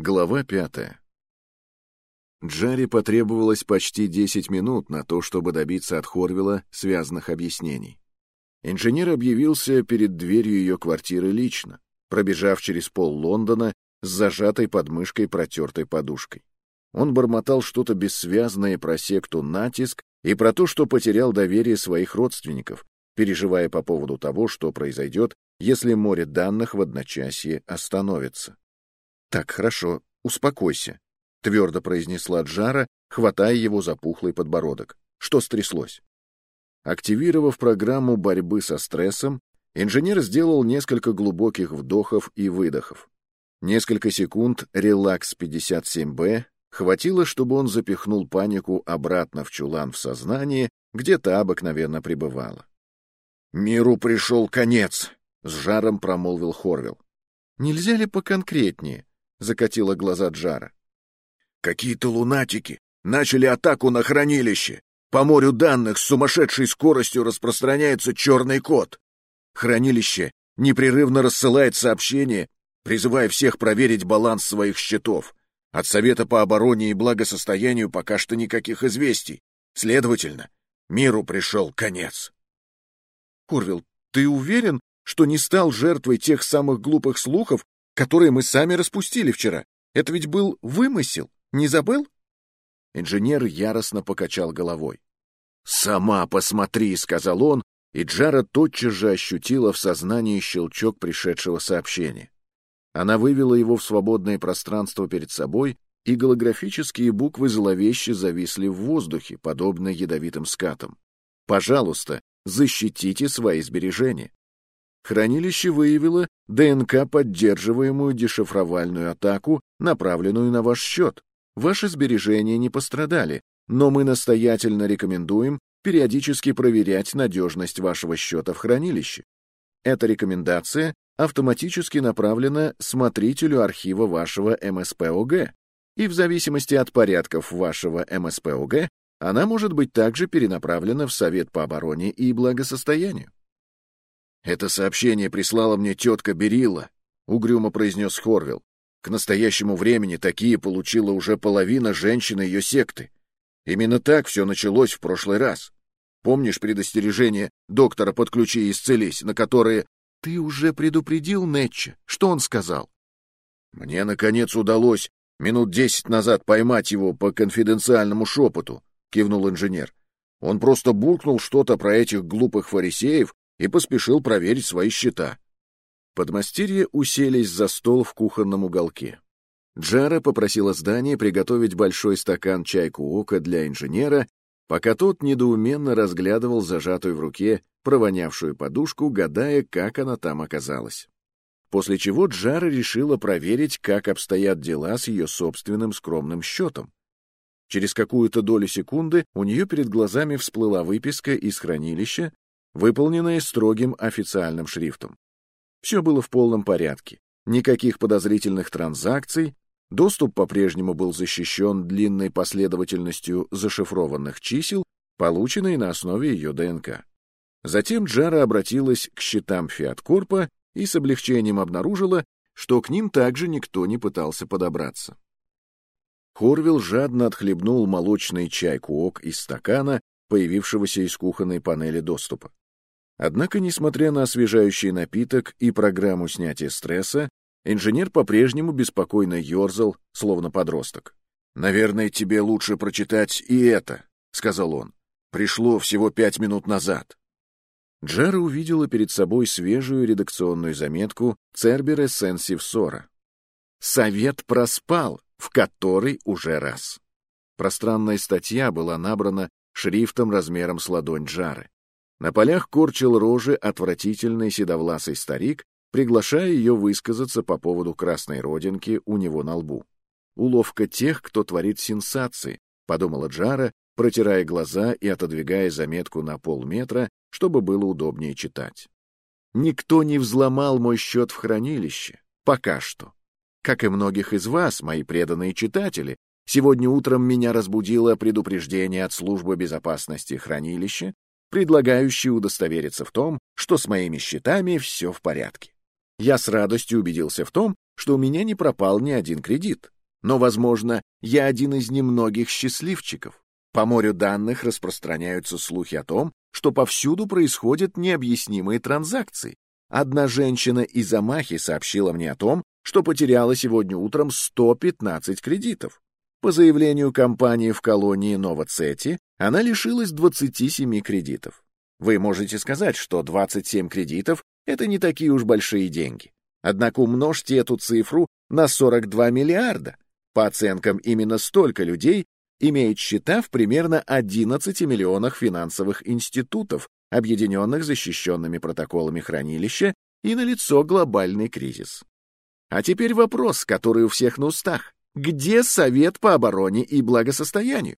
Глава пятая. Джарри потребовалось почти 10 минут на то, чтобы добиться от Хорвилла связанных объяснений. Инженер объявился перед дверью ее квартиры лично, пробежав через пол Лондона с зажатой подмышкой протертой подушкой. Он бормотал что-то бессвязное про секту «Натиск» и про то, что потерял доверие своих родственников, переживая по поводу того, что произойдет, если море данных в одночасье остановится. «Так, хорошо, успокойся», — твердо произнесла Джара, хватая его за пухлый подбородок. «Что стряслось?» Активировав программу борьбы со стрессом, инженер сделал несколько глубоких вдохов и выдохов. Несколько секунд релакс 57Б хватило, чтобы он запихнул панику обратно в чулан в сознании, где та обыкновенно пребывала. «Миру пришел конец!» — с жаром промолвил Хорвилл. «Нельзя ли поконкретнее?» — закатила глаза Джара. «Какие-то лунатики начали атаку на хранилище. По морю данных с сумасшедшей скоростью распространяется черный код. Хранилище непрерывно рассылает сообщения, призывая всех проверить баланс своих счетов. От Совета по обороне и благосостоянию пока что никаких известий. Следовательно, миру пришел конец. Курвил, ты уверен, что не стал жертвой тех самых глупых слухов, которые мы сами распустили вчера. Это ведь был вымысел, не забыл? Инженер яростно покачал головой. «Сама посмотри», — сказал он, и Джара тотчас же ощутила в сознании щелчок пришедшего сообщения. Она вывела его в свободное пространство перед собой, и голографические буквы зловеще зависли в воздухе, подобно ядовитым скатам. «Пожалуйста, защитите свои сбережения». Хранилище выявило ДНК, поддерживаемую дешифровальную атаку, направленную на ваш счет. Ваши сбережения не пострадали, но мы настоятельно рекомендуем периодически проверять надежность вашего счета в хранилище. Эта рекомендация автоматически направлена смотрителю архива вашего МСПОГ, и в зависимости от порядков вашего МСПОГ она может быть также перенаправлена в Совет по обороне и благосостоянию. «Это сообщение прислала мне тетка Берилла», — угрюмо произнес Хорвилл. «К настоящему времени такие получила уже половина женщин ее секты. Именно так все началось в прошлый раз. Помнишь предостережение доктора «Подключи и исцелись», на которые... Ты уже предупредил Нетча? Что он сказал? Мне, наконец, удалось минут десять назад поймать его по конфиденциальному шепоту, кивнул инженер. Он просто буркнул что-то про этих глупых фарисеев и поспешил проверить свои счета. Подмастерье уселись за стол в кухонном уголке. Джара попросила здание приготовить большой стакан чайку ока для инженера, пока тот недоуменно разглядывал зажатую в руке провонявшую подушку, гадая, как она там оказалась. После чего Джара решила проверить, как обстоят дела с ее собственным скромным счетом. Через какую-то долю секунды у нее перед глазами всплыла выписка из хранилища, выполненное строгим официальным шрифтом. Все было в полном порядке. Никаких подозрительных транзакций, доступ по-прежнему был защищен длинной последовательностью зашифрованных чисел, полученной на основе ее ДНК. Затем Джара обратилась к счетам Фиаткорпа и с облегчением обнаружила, что к ним также никто не пытался подобраться. Хорвилл жадно отхлебнул молочный чай куок из стакана, появившегося из кухонной панели доступа. Однако, несмотря на освежающий напиток и программу снятия стресса, инженер по-прежнему беспокойно ерзал, словно подросток. «Наверное, тебе лучше прочитать и это», — сказал он. «Пришло всего пять минут назад». Джара увидела перед собой свежую редакционную заметку Цербера Сенсивсора. «Совет проспал, в который уже раз». Пространная статья была набрана шрифтом размером с ладонь Джары. На полях корчил рожи отвратительный седовласый старик, приглашая ее высказаться по поводу красной родинки у него на лбу. «Уловка тех, кто творит сенсации», — подумала Джара, протирая глаза и отодвигая заметку на полметра, чтобы было удобнее читать. «Никто не взломал мой счет в хранилище. Пока что. Как и многих из вас, мои преданные читатели, сегодня утром меня разбудило предупреждение от службы безопасности хранилища, предлагающий удостовериться в том, что с моими счетами все в порядке. Я с радостью убедился в том, что у меня не пропал ни один кредит. Но, возможно, я один из немногих счастливчиков. По морю данных распространяются слухи о том, что повсюду происходят необъяснимые транзакции. Одна женщина из Амахи сообщила мне о том, что потеряла сегодня утром 115 кредитов. По заявлению компании в колонии Новоцети, она лишилась 27 кредитов. Вы можете сказать, что 27 кредитов — это не такие уж большие деньги. Однако умножьте эту цифру на 42 миллиарда. По оценкам, именно столько людей имеет счета в примерно 11 миллионах финансовых институтов, объединенных защищенными протоколами хранилища, и налицо глобальный кризис. А теперь вопрос, который у всех на устах. Где Совет по обороне и благосостоянию?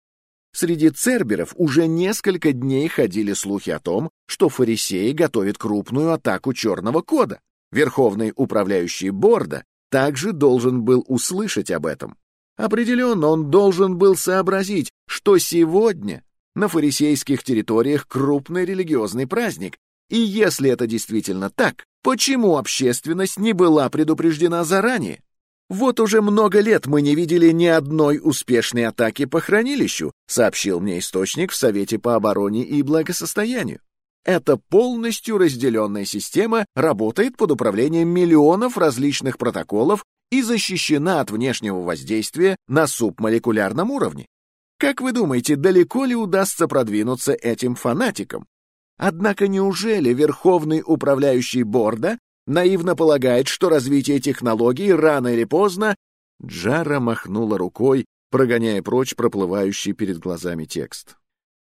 Среди церберов уже несколько дней ходили слухи о том, что фарисеи готовят крупную атаку черного кода. Верховный управляющий Борда также должен был услышать об этом. Определенно, он должен был сообразить, что сегодня на фарисейских территориях крупный религиозный праздник, и если это действительно так, почему общественность не была предупреждена заранее? «Вот уже много лет мы не видели ни одной успешной атаки по хранилищу», сообщил мне источник в Совете по обороне и благосостоянию. Эта полностью разделенная система работает под управлением миллионов различных протоколов и защищена от внешнего воздействия на субмолекулярном уровне. Как вы думаете, далеко ли удастся продвинуться этим фанатикам? Однако неужели Верховный управляющий Борда наивно полагает, что развитие технологий рано или поздно... Джара махнула рукой, прогоняя прочь проплывающий перед глазами текст.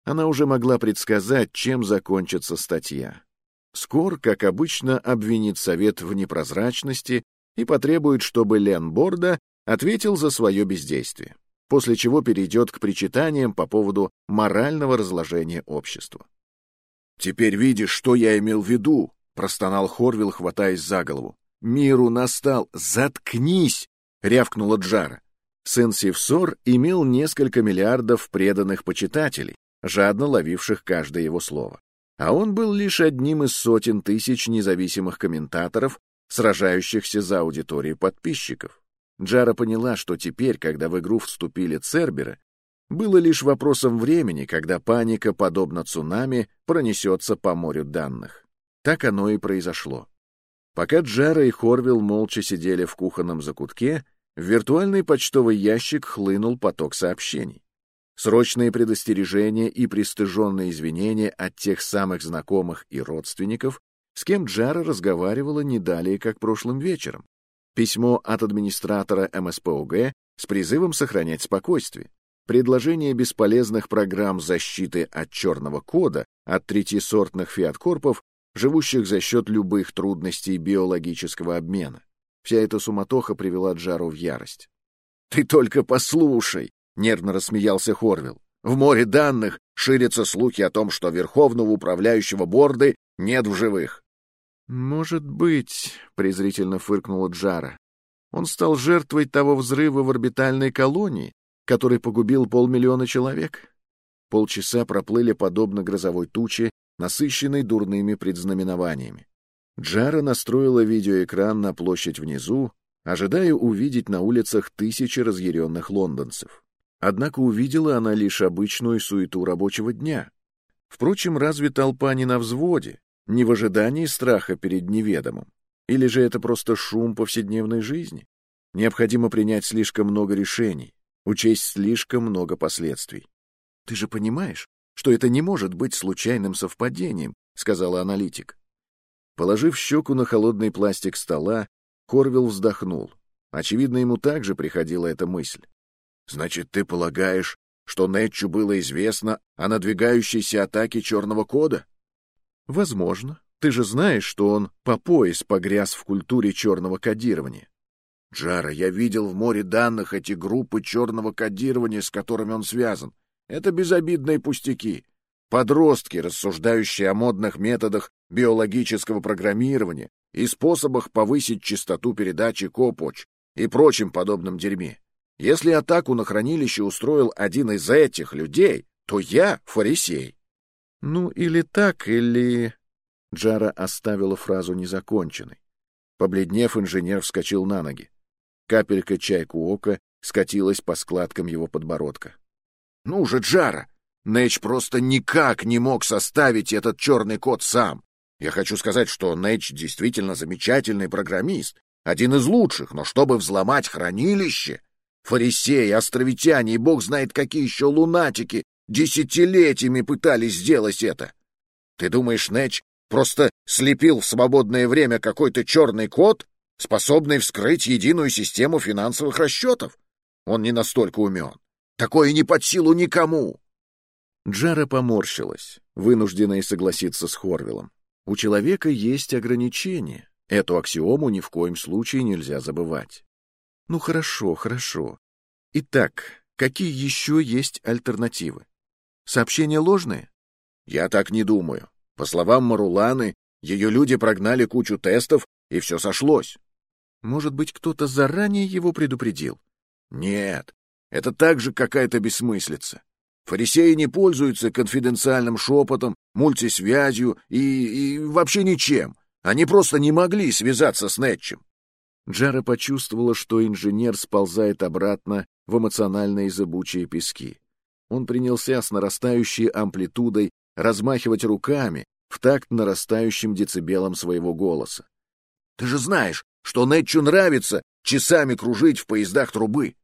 Она уже могла предсказать, чем закончится статья. Скор, как обычно, обвинит Совет в непрозрачности и потребует, чтобы Лен Борда ответил за свое бездействие, после чего перейдет к причитаниям по поводу морального разложения общества. «Теперь видишь, что я имел в виду», простонал Хорвилл, хватаясь за голову. «Миру настал! Заткнись!» — рявкнула Джара. Сын Севсор имел несколько миллиардов преданных почитателей, жадно ловивших каждое его слово. А он был лишь одним из сотен тысяч независимых комментаторов, сражающихся за аудиторию подписчиков. Джара поняла, что теперь, когда в игру вступили Церберы, было лишь вопросом времени, когда паника, подобно цунами, пронесется по морю данных. Так оно и произошло. Пока Джара и Хорвилл молча сидели в кухонном закутке, в виртуальный почтовый ящик хлынул поток сообщений. Срочные предостережения и пристыженные извинения от тех самых знакомых и родственников, с кем Джара разговаривала не далее, как прошлым вечером. Письмо от администратора МСПОГ с призывом сохранять спокойствие. Предложение бесполезных программ защиты от черного кода от третьесортных фиаткорпов живущих за счет любых трудностей биологического обмена. Вся эта суматоха привела Джару в ярость. «Ты только послушай!» — нервно рассмеялся Хорвилл. «В море данных ширятся слухи о том, что верховного управляющего борды нет в живых». «Может быть», — презрительно фыркнула Джара. «Он стал жертвой того взрыва в орбитальной колонии, который погубил полмиллиона человек». Полчаса проплыли подобно грозовой туче, насыщенный дурными предзнаменованиями. Джара настроила видеоэкран на площадь внизу, ожидая увидеть на улицах тысячи разъяренных лондонцев. Однако увидела она лишь обычную суету рабочего дня. Впрочем, разве толпа не на взводе, не в ожидании страха перед неведомым? Или же это просто шум повседневной жизни? Необходимо принять слишком много решений, учесть слишком много последствий. Ты же понимаешь, что это не может быть случайным совпадением, сказала аналитик. Положив щеку на холодный пластик стола, Корвилл вздохнул. Очевидно, ему также приходила эта мысль. «Значит, ты полагаешь, что Нетчу было известно о надвигающейся атаке черного кода?» «Возможно. Ты же знаешь, что он по пояс погряз в культуре черного кодирования». «Джара, я видел в море данных эти группы черного кодирования, с которыми он связан. Это безобидные пустяки. Подростки, рассуждающие о модных методах биологического программирования и способах повысить частоту передачи Копоч и прочим подобном дерьме. Если атаку на хранилище устроил один из этих людей, то я фарисей. Ну, или так, или... Джара оставила фразу незаконченной. Побледнев, инженер вскочил на ноги. Капелька чайку ока скатилась по складкам его подбородка. «Ну же, Джара! Нэч просто никак не мог составить этот черный код сам. Я хочу сказать, что Нэч действительно замечательный программист, один из лучших, но чтобы взломать хранилище, фарисеи, островитяне и бог знает какие еще лунатики десятилетиями пытались сделать это. Ты думаешь, Нэч просто слепил в свободное время какой-то черный код, способный вскрыть единую систему финансовых расчетов? Он не настолько умен. Такое не под силу никому. Джара поморщилась, вынужденная согласиться с Хорвиллом. У человека есть ограничения. Эту аксиому ни в коем случае нельзя забывать. Ну хорошо, хорошо. Итак, какие еще есть альтернативы? Сообщения ложные? Я так не думаю. По словам Маруланы, ее люди прогнали кучу тестов, и все сошлось. Может быть, кто-то заранее его предупредил? Нет, это также какая-то бессмыслица. Фарисеи не пользуются конфиденциальным шепотом, мультисвязью и, и вообще ничем. Они просто не могли связаться с Нетчем. Джара почувствовала, что инженер сползает обратно в эмоциональные зыбучие пески. Он принялся с нарастающей амплитудой размахивать руками в такт нарастающим децибелом своего голоса. — Ты же знаешь, что Нетчу нравится часами кружить в поездах трубы.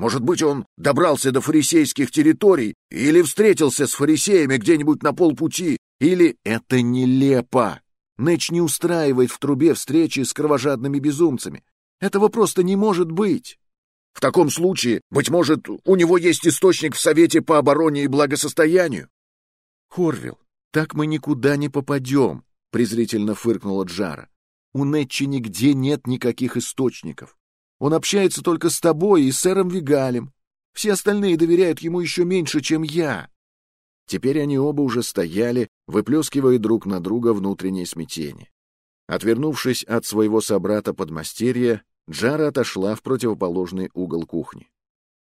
Может быть, он добрался до фарисейских территорий или встретился с фарисеями где-нибудь на полпути, или... Это нелепо! Нэч не устраивает в трубе встречи с кровожадными безумцами. Этого просто не может быть. В таком случае, быть может, у него есть источник в Совете по обороне и благосостоянию? Хорвилл, так мы никуда не попадем, презрительно фыркнула Джара. У Нетчи нигде нет никаких источников. Он общается только с тобой и с сэром Вигалем. Все остальные доверяют ему еще меньше, чем я. Теперь они оба уже стояли, выплескивая друг на друга внутреннее смятение. Отвернувшись от своего собрата-подмастерья, Джара отошла в противоположный угол кухни.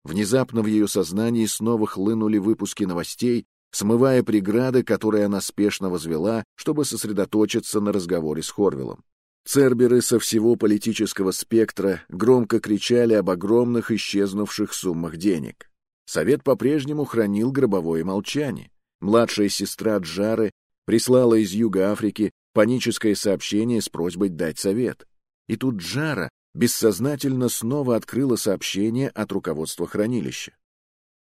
Внезапно в ее сознании снова хлынули выпуски новостей, смывая преграды, которые она спешно возвела, чтобы сосредоточиться на разговоре с Хорвиллом. Церберы со всего политического спектра громко кричали об огромных исчезнувших суммах денег. Совет по-прежнему хранил гробовое молчание. Младшая сестра Джары прислала из Юга Африки паническое сообщение с просьбой дать совет. И тут Джара бессознательно снова открыла сообщение от руководства хранилища.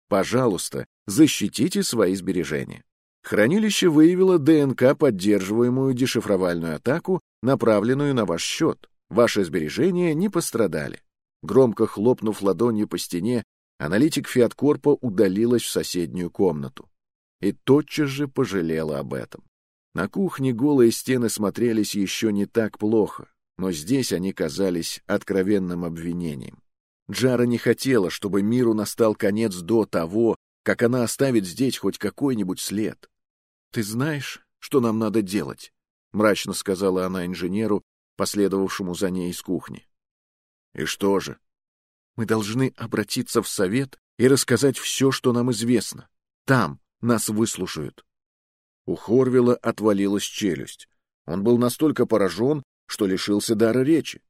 «Пожалуйста, защитите свои сбережения». Хранилище выявило ДНК, поддерживаемую дешифровальную атаку, направленную на ваш счет. Ваши сбережения не пострадали. Громко хлопнув ладонью по стене, аналитик Фиаткорпа удалилась в соседнюю комнату. И тотчас же пожалела об этом. На кухне голые стены смотрелись еще не так плохо, но здесь они казались откровенным обвинением. Джара не хотела, чтобы миру настал конец до того, как она оставит здесь хоть какой-нибудь след. «Ты знаешь, что нам надо делать?» — мрачно сказала она инженеру, последовавшему за ней из кухни. «И что же?» «Мы должны обратиться в совет и рассказать все, что нам известно. Там нас выслушают». У Хорвилла отвалилась челюсть. Он был настолько поражен, что лишился дара речи.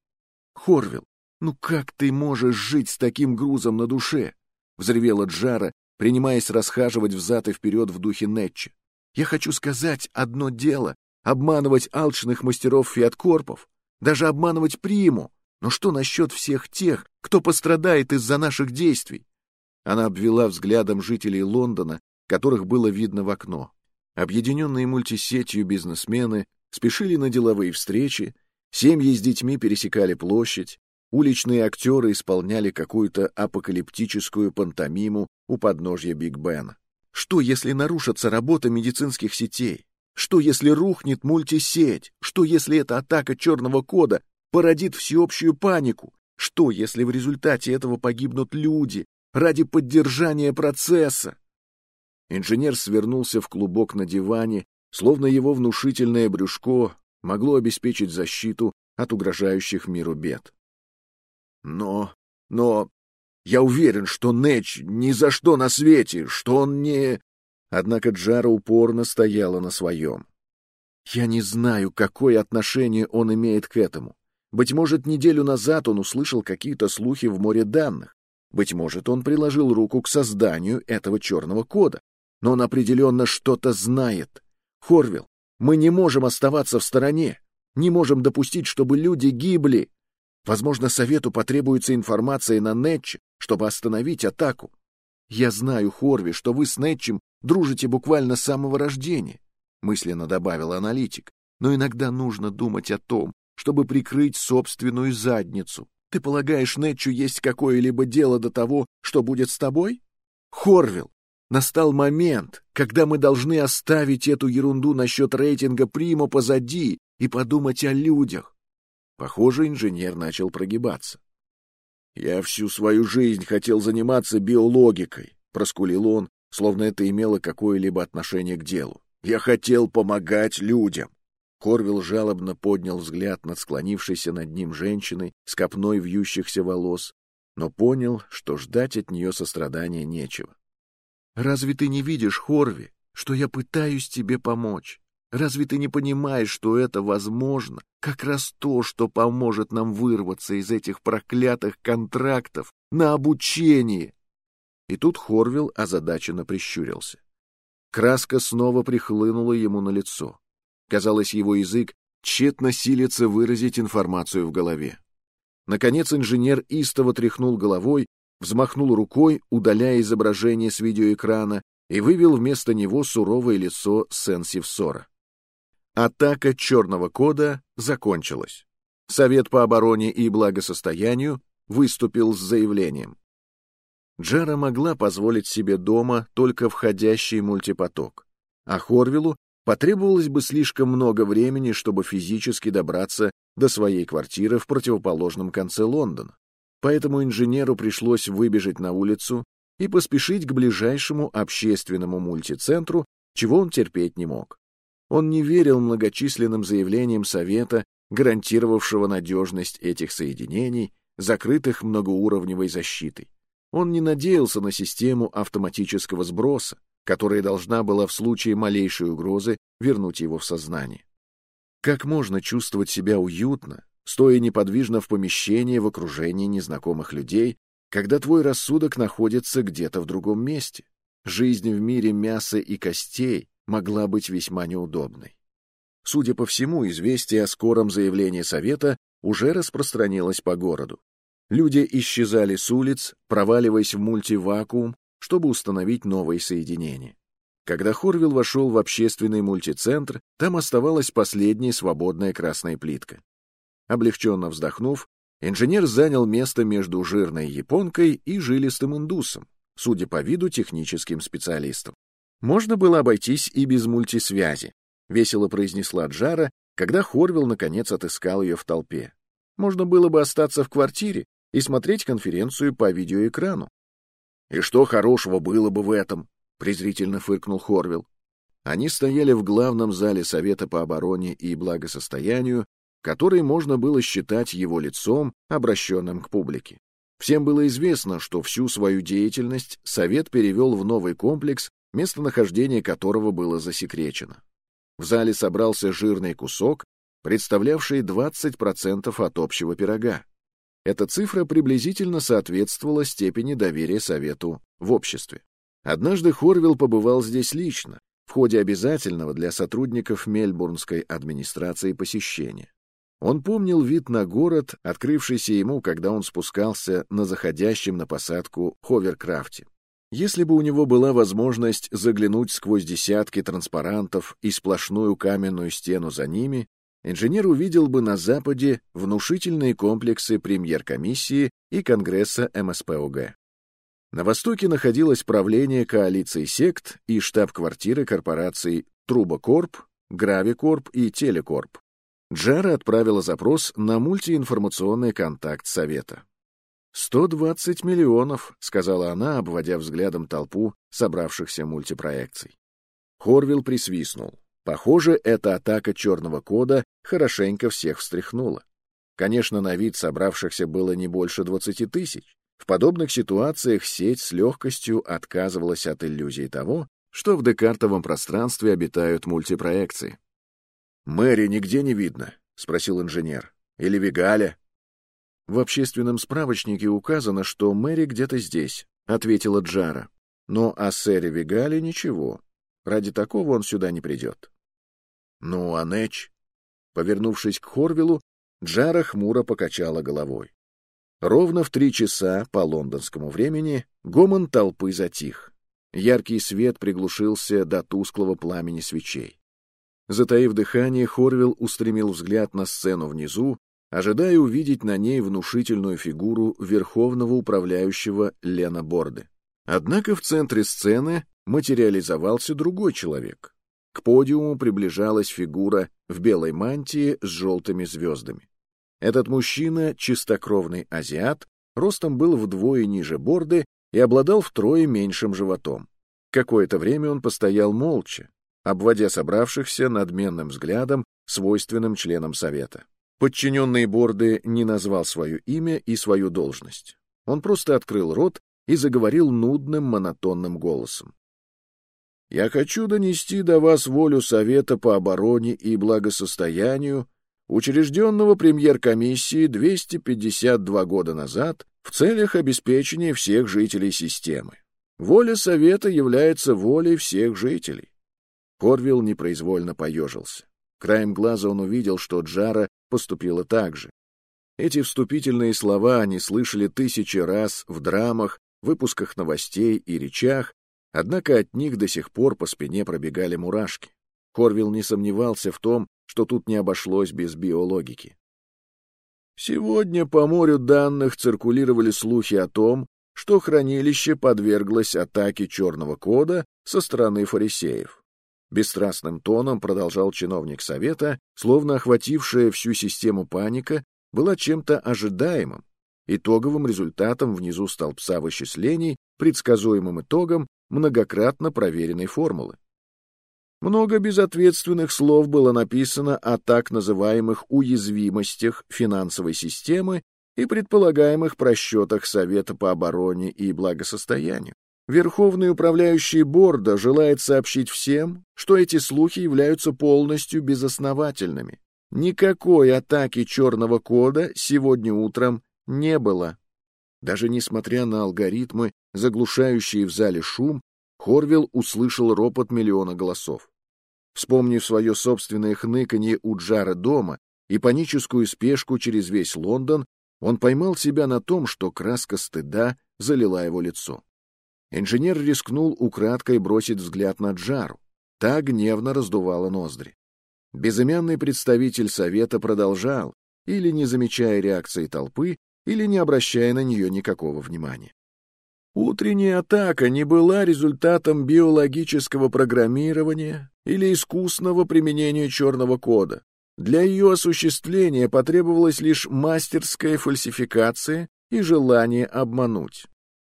«Хорвилл, ну как ты можешь жить с таким грузом на душе?» — взревела Джара, принимаясь расхаживать взад и вперед в духе Нетча. «Я хочу сказать одно дело — обманывать алчных мастеров фиаткорпов, даже обманывать приму. Но что насчет всех тех, кто пострадает из-за наших действий?» Она обвела взглядом жителей Лондона, которых было видно в окно. Объединенные мультисетью бизнесмены спешили на деловые встречи, семьи с детьми пересекали площадь, уличные актеры исполняли какую-то апокалиптическую пантомиму у подножья Биг Бена. Что, если нарушится работа медицинских сетей? Что, если рухнет мультисеть? Что, если эта атака черного кода породит всеобщую панику? Что, если в результате этого погибнут люди ради поддержания процесса? Инженер свернулся в клубок на диване, словно его внушительное брюшко могло обеспечить защиту от угрожающих миру бед. Но, но, я уверен, что Нэч ни за что на свете, что он не... Однако Джара упорно стояла на своем. Я не знаю, какое отношение он имеет к этому. Быть может, неделю назад он услышал какие-то слухи в море данных. Быть может, он приложил руку к созданию этого черного кода. Но он определенно что-то знает. Хорвилл, мы не можем оставаться в стороне. Не можем допустить, чтобы люди гибли. Возможно, Совету потребуется информация на Нетче, чтобы остановить атаку. Я знаю, Хорви, что вы с Нетчем дружите буквально с самого рождения, мысленно добавил аналитик. Но иногда нужно думать о том, чтобы прикрыть собственную задницу. Ты полагаешь, Нетчу есть какое-либо дело до того, что будет с тобой? Хорвилл, настал момент, когда мы должны оставить эту ерунду насчет рейтинга Примо позади и подумать о людях. Похоже, инженер начал прогибаться. «Я всю свою жизнь хотел заниматься биологикой», — проскулил он, словно это имело какое-либо отношение к делу. «Я хотел помогать людям». Корвилл жалобно поднял взгляд над склонившейся над ним женщиной с копной вьющихся волос, но понял, что ждать от нее сострадания нечего. «Разве ты не видишь, Хорви, что я пытаюсь тебе помочь? Разве ты не понимаешь, что это возможно? Как раз то, что поможет нам вырваться из этих проклятых контрактов на обучение. И тут Хорвилл озадаченно прищурился. Краска снова прихлынула ему на лицо. Казалось, его язык тщетно силится выразить информацию в голове. Наконец инженер истово тряхнул головой, взмахнул рукой, удаляя изображение с видеоэкрана, и вывел вместо него суровое лицо Сенсивсора. Атака черного кода закончилась. Совет по обороне и благосостоянию выступил с заявлением. Джара могла позволить себе дома только входящий мультипоток, а Хорвиллу потребовалось бы слишком много времени, чтобы физически добраться до своей квартиры в противоположном конце Лондона. Поэтому инженеру пришлось выбежать на улицу и поспешить к ближайшему общественному мультицентру, чего он терпеть не мог. Он не верил многочисленным заявлениям Совета, гарантировавшего надежность этих соединений, закрытых многоуровневой защитой. Он не надеялся на систему автоматического сброса, которая должна была в случае малейшей угрозы вернуть его в сознание. Как можно чувствовать себя уютно, стоя неподвижно в помещении в окружении незнакомых людей, когда твой рассудок находится где-то в другом месте? Жизнь в мире мяса и костей могла быть весьма неудобной. Судя по всему, известие о скором заявлении Совета уже распространилось по городу. Люди исчезали с улиц, проваливаясь в мультивакуум, чтобы установить новые соединения. Когда Хорвилл вошел в общественный мультицентр, там оставалась последняя свободная красная плитка. Облегченно вздохнув, инженер занял место между жирной японкой и жилистым индусом, судя по виду техническим специалистом. Можно было обойтись и без мультисвязи, весело произнесла Джара, когда Хорвилл наконец отыскал ее в толпе. Можно было бы остаться в квартире и смотреть конференцию по видеоэкрану. И что хорошего было бы в этом? презрительно фыркнул Хорвилл. Они стояли в главном зале Совета по обороне и благосостоянию, который можно было считать его лицом, обращенным к публике. Всем было известно, что всю свою деятельность Совет перевел в новый комплекс местонахождение которого было засекречено. В зале собрался жирный кусок, представлявший 20% от общего пирога. Эта цифра приблизительно соответствовала степени доверия Совету в обществе. Однажды Хорвилл побывал здесь лично, в ходе обязательного для сотрудников Мельбурнской администрации посещения. Он помнил вид на город, открывшийся ему, когда он спускался на заходящем на посадку ховеркрафте. Если бы у него была возможность заглянуть сквозь десятки транспарантов и сплошную каменную стену за ними, инженер увидел бы на Западе внушительные комплексы премьер-комиссии и Конгресса МСПОГ. На Востоке находилось правление коалиции сект и штаб-квартиры корпораций Трубокорп, Гравикорп и Телекорп. Джара отправила запрос на мультиинформационный контакт Совета. «Сто двадцать миллионов», — сказала она, обводя взглядом толпу собравшихся мультипроекций. Хорвилл присвистнул. Похоже, эта атака черного кода хорошенько всех встряхнула. Конечно, на вид собравшихся было не больше двадцати тысяч. В подобных ситуациях сеть с легкостью отказывалась от иллюзии того, что в декартовом пространстве обитают мультипроекции. «Мэри нигде не видно?» — спросил инженер. Или Вигаля?» «В общественном справочнике указано, что Мэри где-то здесь», — ответила Джара. «Но о сэре Вигале ничего. Ради такого он сюда не придет». «Ну, а Нэч?» Повернувшись к Хорвиллу, Джара хмуро покачала головой. Ровно в три часа по лондонскому времени гомон толпы затих. Яркий свет приглушился до тусклого пламени свечей. Затаив дыхание, Хорвилл устремил взгляд на сцену внизу, ожидая увидеть на ней внушительную фигуру верховного управляющего Лена Борды. Однако в центре сцены материализовался другой человек. К подиуму приближалась фигура в белой мантии с желтыми звездами. Этот мужчина, чистокровный азиат, ростом был вдвое ниже Борды и обладал втрое меньшим животом. Какое-то время он постоял молча, обводя собравшихся надменным взглядом, свойственным членам Совета. Подчиненный Борды не назвал свое имя и свою должность. Он просто открыл рот и заговорил нудным монотонным голосом. «Я хочу донести до вас волю Совета по обороне и благосостоянию, учрежденного премьер-комиссии 252 года назад в целях обеспечения всех жителей системы. Воля Совета является волей всех жителей. Корвилл непроизвольно поежился. Краем глаза он увидел, что Джара поступила так же. Эти вступительные слова они слышали тысячи раз в драмах, выпусках новостей и речах, однако от них до сих пор по спине пробегали мурашки. Корвилл не сомневался в том, что тут не обошлось без биологики. Сегодня по морю данных циркулировали слухи о том, что хранилище подверглось атаке черного кода со стороны фарисеев. Бесстрастным тоном продолжал чиновник совета, словно охватившая всю систему паника была чем-то ожидаемым, итоговым результатом внизу столбца вычислений, предсказуемым итогом многократно проверенной формулы. Много безответственных слов было написано о так называемых уязвимостях финансовой системы и предполагаемых просчетах Совета по обороне и благосостоянию. Верховный управляющий Борда желает сообщить всем, что эти слухи являются полностью безосновательными. Никакой атаки черного кода сегодня утром не было. Даже несмотря на алгоритмы, заглушающие в зале шум, Хорвилл услышал ропот миллиона голосов. Вспомнив свое собственное хныканье у Джара дома и паническую спешку через весь Лондон, он поймал себя на том, что краска стыда залила его лицо. Инженер рискнул украдкой бросить взгляд на Джару. Та гневно раздувала ноздри. Безымянный представитель совета продолжал, или не замечая реакции толпы, или не обращая на нее никакого внимания. Утренняя атака не была результатом биологического программирования или искусного применения черного кода. Для ее осуществления потребовалась лишь мастерская фальсификация и желание обмануть.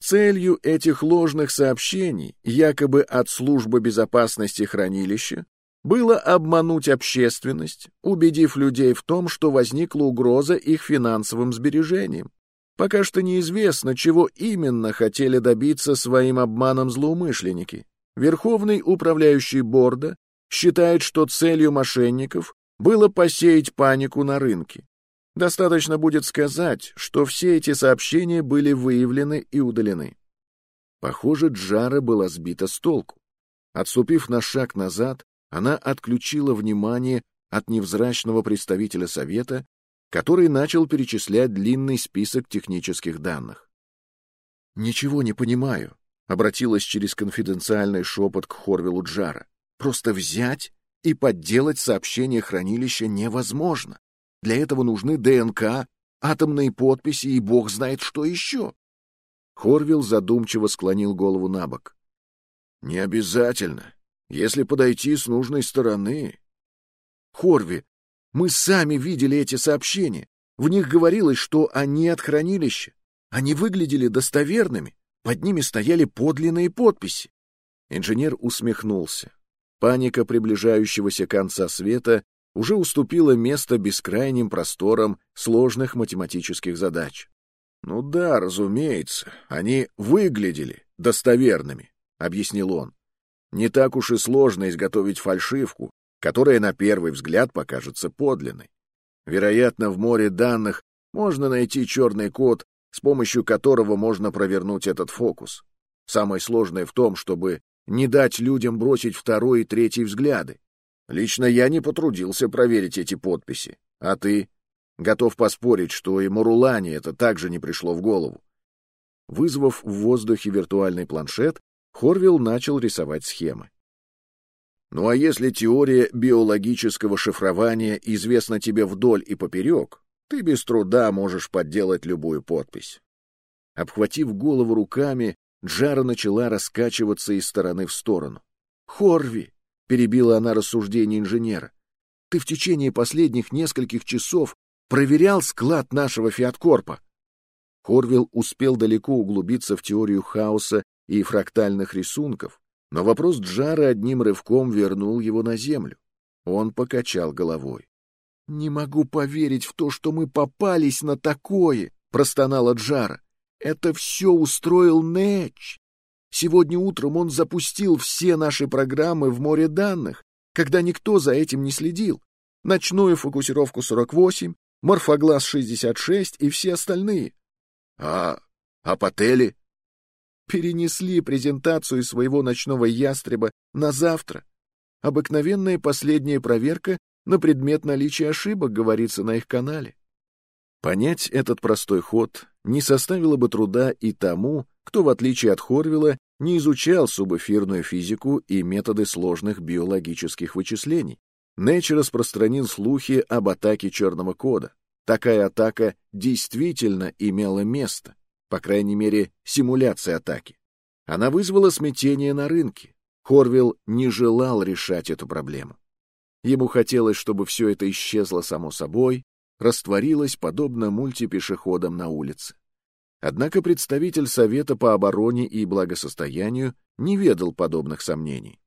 Целью этих ложных сообщений, якобы от службы безопасности хранилища, было обмануть общественность, убедив людей в том, что возникла угроза их финансовым сбережениям. Пока что неизвестно, чего именно хотели добиться своим обманом злоумышленники. Верховный управляющий борда считает, что целью мошенников было посеять панику на рынке. Достаточно будет сказать, что все эти сообщения были выявлены и удалены. Похоже, Джара была сбита с толку. Отступив на шаг назад, она отключила внимание от невзрачного представителя Совета, который начал перечислять длинный список технических данных. «Ничего не понимаю», — обратилась через конфиденциальный шепот к Хорвилу Джара. «Просто взять и подделать сообщение хранилища невозможно. Для этого нужны ДНК, атомные подписи и бог знает что еще. Хорвилл задумчиво склонил голову на бок. «Не обязательно, если подойти с нужной стороны». «Хорви, мы сами видели эти сообщения. В них говорилось, что они от хранилища. Они выглядели достоверными. Под ними стояли подлинные подписи». Инженер усмехнулся. Паника приближающегося конца света уже уступила место бескрайним просторам сложных математических задач. «Ну да, разумеется, они выглядели достоверными», — объяснил он. «Не так уж и сложно изготовить фальшивку, которая на первый взгляд покажется подлинной. Вероятно, в море данных можно найти черный код, с помощью которого можно провернуть этот фокус. Самое сложное в том, чтобы не дать людям бросить второй и третий взгляды. Лично я не потрудился проверить эти подписи. А ты? Готов поспорить, что и Марулане это также не пришло в голову. Вызвав в воздухе виртуальный планшет, Хорвилл начал рисовать схемы. Ну а если теория биологического шифрования известна тебе вдоль и поперек, ты без труда можешь подделать любую подпись. Обхватив голову руками, Джара начала раскачиваться из стороны в сторону. «Хорви!» — перебила она рассуждение инженера. «Ты в течение последних нескольких часов проверял склад нашего фиаткорпа?» Хорвилл успел далеко углубиться в теорию хаоса и фрактальных рисунков, но вопрос Джара одним рывком вернул его на землю. Он покачал головой. «Не могу поверить в то, что мы попались на такое!» — простонала Джара. Это все устроил Нэч. Сегодня утром он запустил все наши программы в море данных, когда никто за этим не следил. Ночную фокусировку 48, морфоглаз 66 и все остальные. А, а Паттели? Перенесли презентацию своего ночного ястреба на завтра. Обыкновенная последняя проверка на предмет наличия ошибок говорится на их канале. Понять этот простой ход не составило бы труда и тому, кто, в отличие от Хорвилла, не изучал субэфирную физику и методы сложных биологических вычислений. Нэч распространил слухи об атаке черного кода. Такая атака действительно имела место, по крайней мере, симуляция атаки. Она вызвала смятение на рынке. Хорвилл не желал решать эту проблему. Ему хотелось, чтобы все это исчезло само собой, растворилась подобно мультипешеходам на улице. Однако представитель Совета по обороне и благосостоянию не ведал подобных сомнений.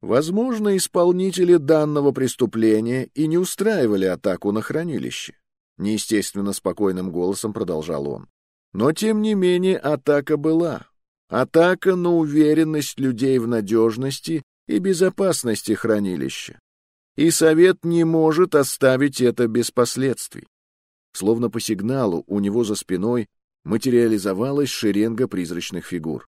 Возможно, исполнители данного преступления и не устраивали атаку на хранилище. Неестественно спокойным голосом продолжал он. Но, тем не менее, атака была. Атака на уверенность людей в надежности и безопасности хранилища и Совет не может оставить это без последствий. Словно по сигналу у него за спиной материализовалась шеренга призрачных фигур.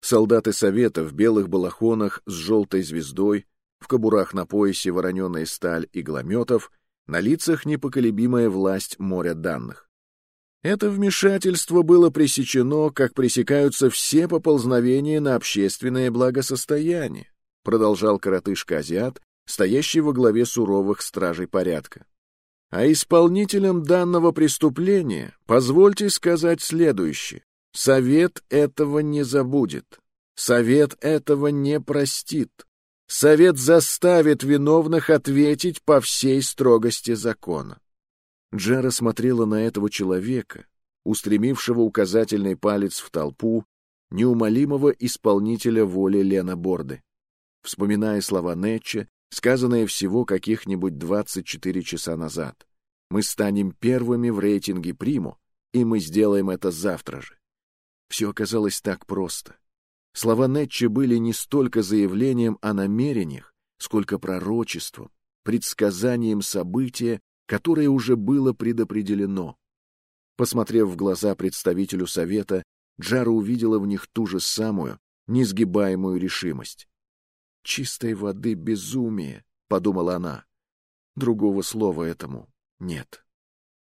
Солдаты Совета в белых балахонах с желтой звездой, в кобурах на поясе вороненая сталь иглометов, на лицах непоколебимая власть моря данных. Это вмешательство было пресечено, как пресекаются все поползновения на общественное благосостояние, продолжал коротышка-азиат, стоящий во главе суровых стражей порядка. А исполнителям данного преступления позвольте сказать следующее. Совет этого не забудет. Совет этого не простит. Совет заставит виновных ответить по всей строгости закона. Джара смотрела на этого человека, устремившего указательный палец в толпу, неумолимого исполнителя воли Лена Борды. Вспоминая слова Нетча, сказанное всего каких-нибудь 24 часа назад. Мы станем первыми в рейтинге приму, и мы сделаем это завтра же. Все оказалось так просто. Слова Нетча были не столько заявлением о намерениях, сколько пророчеством, предсказанием события, которое уже было предопределено. Посмотрев в глаза представителю совета, Джара увидела в них ту же самую, несгибаемую решимость. Чистой воды безумие, подумала она. Другого слова этому нет.